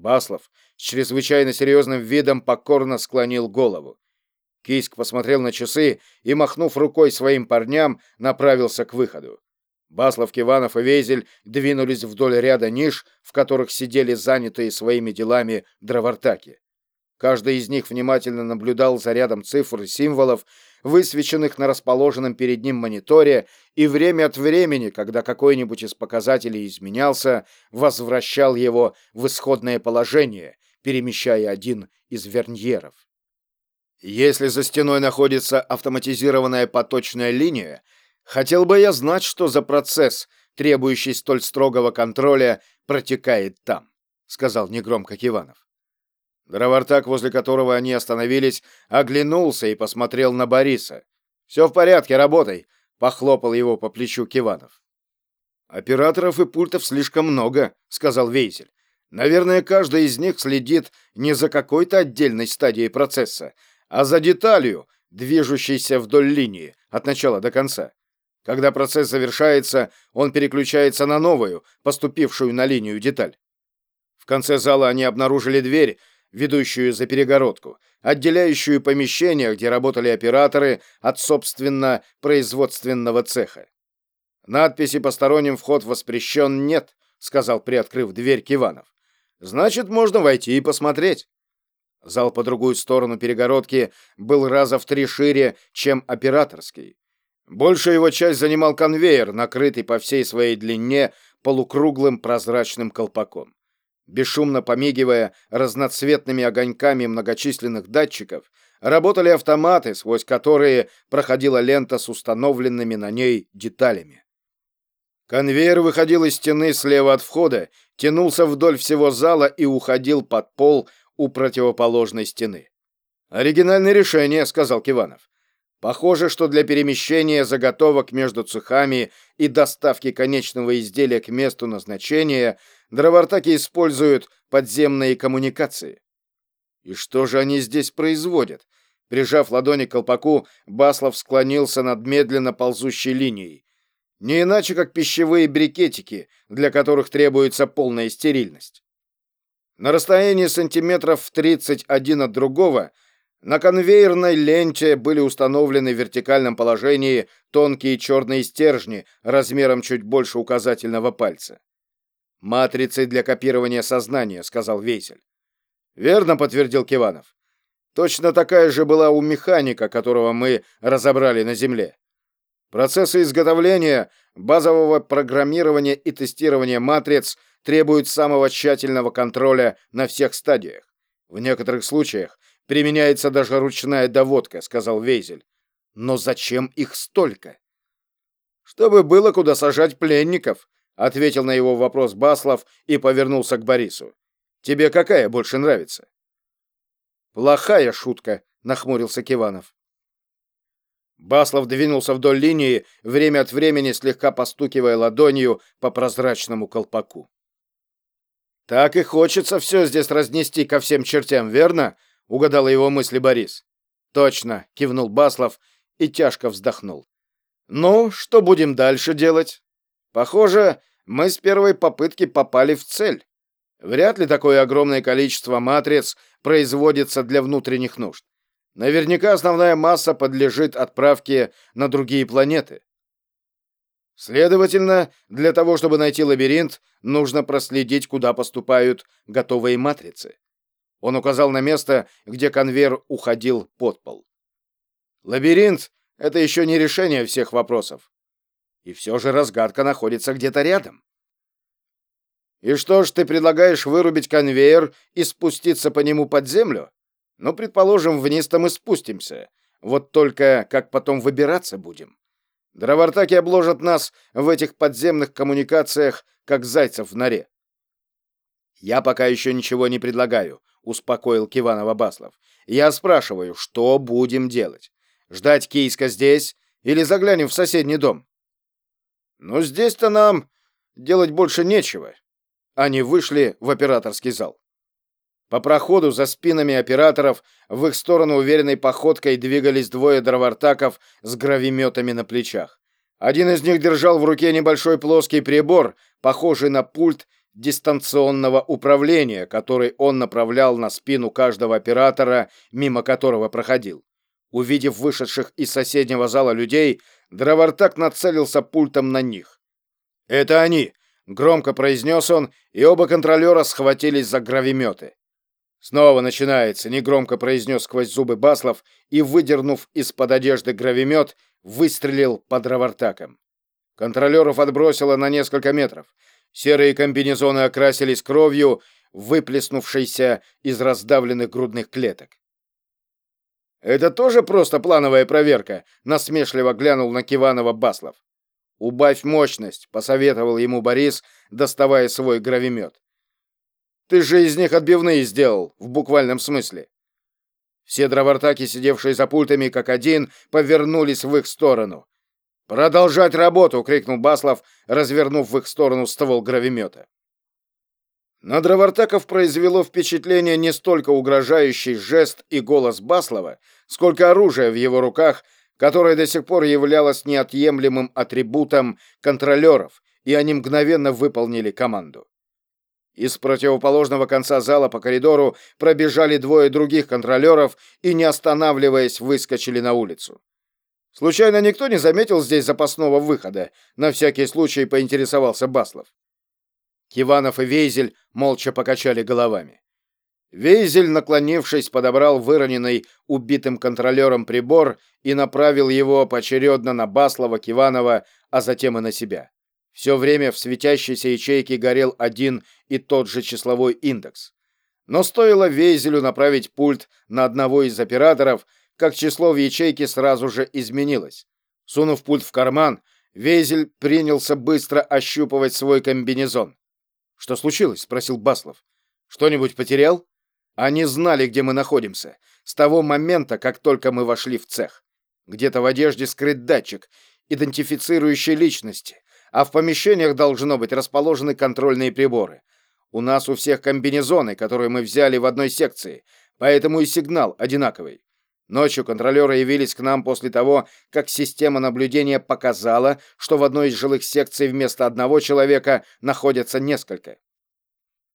Баслов с чрезвычайно серьезным видом покорно склонил голову. Кийск посмотрел на часы и, махнув рукой своим парням, направился к выходу. Баслов, Киванов и Вейзель двинулись вдоль ряда ниш, в которых сидели занятые своими делами дровартаки. Каждый из них внимательно наблюдал за рядом цифр и символов, высвеченных на расположенном перед ним мониторе, и время от времени, когда какой-нибудь из показателей изменялся, возвращал его в исходное положение, перемещая один из верньеров. Если за стеной находится автоматизированная поточная линия, хотел бы я знать, что за процесс, требующий столь строгого контроля, протекает там, сказал негромко Киванов. Дровартак, возле которого они остановились, оглянулся и посмотрел на Бориса. «Все в порядке, работай!» — похлопал его по плечу Киванов. «Операторов и пультов слишком много», — сказал Вейзель. «Наверное, каждый из них следит не за какой-то отдельной стадией процесса, а за деталью, движущейся вдоль линии от начала до конца. Когда процесс завершается, он переключается на новую, поступившую на линию деталь. В конце зала они обнаружили дверь, ведущую за перегородку, отделяющую помещение, где работали операторы, от, собственно, производственного цеха. «Надписи «Посторонним вход воспрещен» нет», — сказал, приоткрыв дверь Киванов. «Значит, можно войти и посмотреть». Зал по другую сторону перегородки был раза в три шире, чем операторский. Большая его часть занимал конвейер, накрытый по всей своей длине полукруглым прозрачным колпаком. Бесшумно помигивая разноцветными огоньками многочисленных датчиков, работали автоматы, сквозь которые проходила лента с установленными на ней деталями. Конвейер выходил из стены слева от входа, тянулся вдоль всего зала и уходил под пол у противоположной стены. «Оригинальное решение», — сказал Киванов. Похоже, что для перемещения заготовок между цехами и доставки конечного изделия к месту назначения дровартаки используют подземные коммуникации. И что же они здесь производят? Прижав ладони к колпаку, Баслов склонился над медленно ползущей линией. Не иначе, как пищевые брикетики, для которых требуется полная стерильность. На расстоянии сантиметров в 31 от другого – на конвейерной ленте были установлены в вертикальном положении тонкие черные стержни размером чуть больше указательного пальца. «Матрицы для копирования сознания», — сказал Вейсель. «Верно», — подтвердил Киванов. «Точно такая же была у механика, которого мы разобрали на Земле. Процессы изготовления, базового программирования и тестирования матриц требуют самого тщательного контроля на всех стадиях. В некоторых случаях Применяется даже ручная доводка, сказал Вейзель. Но зачем их столько? Чтобы было куда сажать пленников, ответил на его вопрос Баслов и повернулся к Борису. Тебе какая больше нравится? Плохая шутка, нахмурился Киванов. Баслов двинулся вдоль линии, время от времени слегка постукивая ладонью по прозрачному колпаку. Так и хочется все здесь разнести ко всем чертям, верно? Угадал его мысли Борис. Точно, кивнул Баслов и тяжко вздохнул. Ну, что будем дальше делать? Похоже, мы с первой попытки попали в цель. Вряд ли такое огромное количество матриц производится для внутренних нужд. Наверняка основная масса подлежит отправке на другие планеты. Следовательно, для того, чтобы найти лабиринт, нужно проследить, куда поступают готовые матрицы. Он указал на место, где конвейер уходил под пол. Лабиринт — это еще не решение всех вопросов. И все же разгадка находится где-то рядом. И что ж, ты предлагаешь вырубить конвейер и спуститься по нему под землю? Ну, предположим, вниз-то мы спустимся. Вот только как потом выбираться будем? Дровартаки обложат нас в этих подземных коммуникациях, как зайцев в норе. Я пока еще ничего не предлагаю, успокоил Киванова Баслов. Я спрашиваю, что будем делать? Ждать Кийска здесь или заглянем в соседний дом? Ну, здесь-то нам делать больше нечего. Они вышли в операторский зал. По проходу за спинами операторов в их сторону уверенной походкой двигались двое дровартаков с гравиметами на плечах. Один из них держал в руке небольшой плоский прибор, похожий на пульт дистанционного управления, который он направлял на спину каждого оператора, мимо которого проходил. Увидев вышедших из соседнего зала людей, Дровартак нацелился пультом на них. «Это они!» — громко произнес он, и оба контролера схватились за гравиметы. «Снова начинается», — негромко произнес сквозь зубы Баслов и, выдернув из-под одежды гравимет, выстрелил под Дровартаком. Контролеров отбросило на несколько метров. Серые комбинезоны окрасились кровью, выплеснувшейся из раздавленных грудных клеток. «Это тоже просто плановая проверка?» — насмешливо глянул на Киванова Баслов. «Убавь мощность», — посоветовал ему Борис, доставая свой гравимет. «Ты же из них отбивные сделал, в буквальном смысле». Все дровартаки, сидевшие за пультами как один, повернулись в их сторону. «Продолжать работу!» — крикнул Баслов, развернув в их сторону ствол гравимета. На дровартаков произвело впечатление не столько угрожающий жест и голос Баслова, сколько оружие в его руках, которое до сих пор являлось неотъемлемым атрибутом контролеров, и они мгновенно выполнили команду. Из противоположного конца зала по коридору пробежали двое других контролеров и, не останавливаясь, выскочили на улицу. Случайно никто не заметил здесь запасного выхода? На всякий случай поинтересовался Баслов. Киванов и Вейзель молча покачали головами. Вейзель, наклонившись, подобрал выроненный убитым контролером прибор и направил его поочередно на Баслова, Киванова, а затем и на себя. Все время в светящейся ячейке горел один и тот же числовой индекс. Но стоило Вейзелю направить пульт на одного из операторов, как число в ячейке сразу же изменилось. Сунув пульт в карман, Вейзель принялся быстро ощупывать свой комбинезон. «Что случилось?» — спросил Баслов. «Что-нибудь потерял?» «Они знали, где мы находимся, с того момента, как только мы вошли в цех. Где-то в одежде скрыт датчик, идентифицирующий личности, а в помещениях должно быть расположены контрольные приборы. У нас у всех комбинезоны, которые мы взяли в одной секции, поэтому и сигнал одинаковый. Ночью контролеры явились к нам после того, как система наблюдения показала, что в одной из жилых секций вместо одного человека находятся несколько.